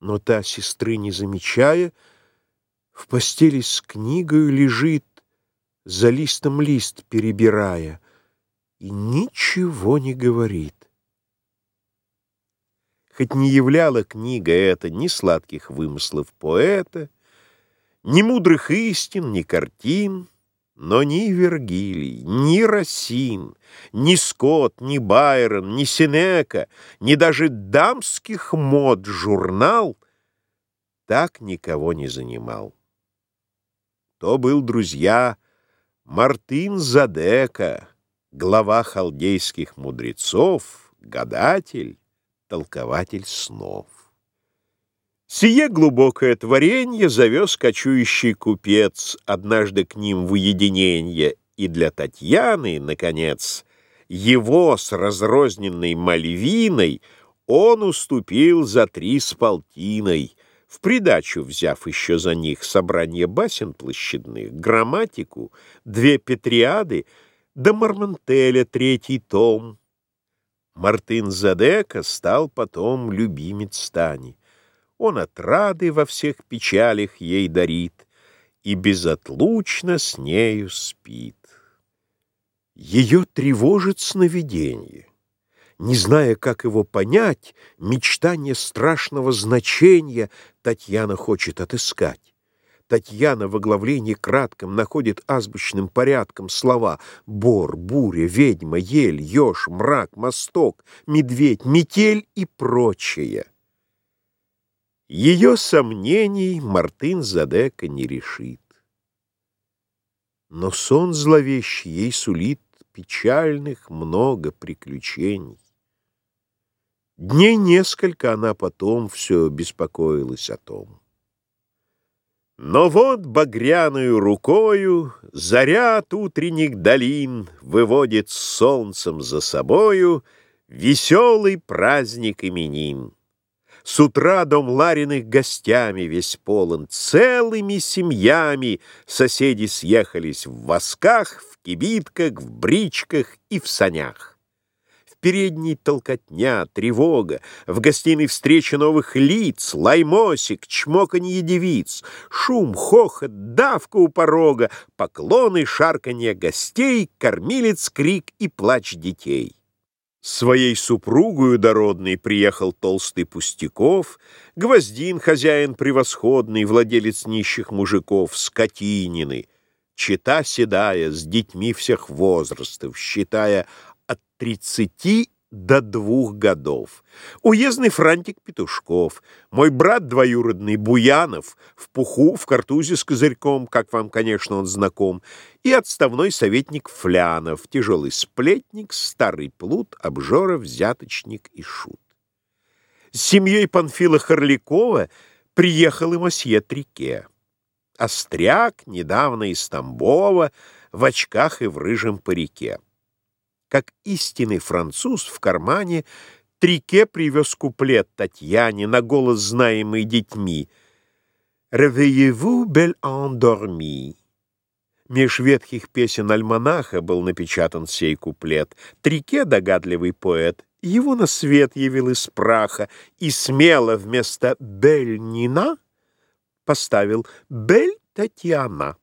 Но та, сестры не замечая, В постели с книгою лежит, За листом лист перебирая, И ничего не говорит. Хоть не являла книга эта Ни сладких вымыслов поэта, Ни мудрых истин, ни картин, но ни Вергилий, ни Рассин, ни Скотт, ни Байрон, ни Сенека, ни даже дамских мод журнал так никого не занимал. То был, друзья, Мартын Задека, глава халдейских мудрецов, гадатель, толкователь снов. Сие глубокое творенье завез кочующий купец однажды к ним в уединенье, и для Татьяны, наконец, его с разрозненной мальвиной он уступил за три с полтиной, в придачу взяв еще за них собрание басен площадных, грамматику, две петриады, да Мармантеля третий том. Мартын Задека стал потом любимец Тани. Он отрады во всех печалях ей дарит И безотлучно с нею спит. Ее тревожит сновиденье. Не зная, как его понять, мечтание страшного значения Татьяна хочет отыскать. Татьяна в оглавлении кратком находит азбучным порядком слова «бор», «буря», «ведьма», «ель», «еж», «мрак», «мосток», «медведь», «метель» и прочее. Ее сомнений Мартын Задека не решит. Но сон зловещий ей сулит печальных много приключений. Дней несколько она потом все беспокоилась о том. Но вот багряную рукою Заря от утренних долин Выводит солнцем за собою Веселый праздник именин. С утра дом Лариных гостями весь полон, целыми семьями соседи съехались в восках, в кибитках, в бричках и в санях. В передней толкотня, тревога, в гостиной встреча новых лиц, лаймосик, чмоканье девиц, шум, хохот, давка у порога, поклоны, шарканье гостей, кормилец, крик и плач детей. Своей супругою дородной приехал толстый Пустяков, Гвоздин, хозяин превосходный, владелец нищих мужиков, скотинины, чита седая, с детьми всех возрастов, считая от тридцати до двух годов. Уездный франтик Петушков, мой брат двоюродный Буянов, в пуху, в картузе с козырьком, как вам, конечно, он знаком, и отставной советник Флянов, тяжелый сплетник, старый плут, обжора, взяточник и шут. С семьей Панфила Харлякова приехал и мосье Трике. Остряк, недавно из Тамбова, в очках и в рыжем парике. Как истинный француз в кармане Трике привез куплет Татьяне на голос, знаемый детьми. «Réveillez-vous, belle endormie». Меж ветхих песен альманаха был напечатан сей куплет. Трике, догадливый поэт, его на свет явил из праха и смело вместо «бель Нина» поставил «бель Татьяна».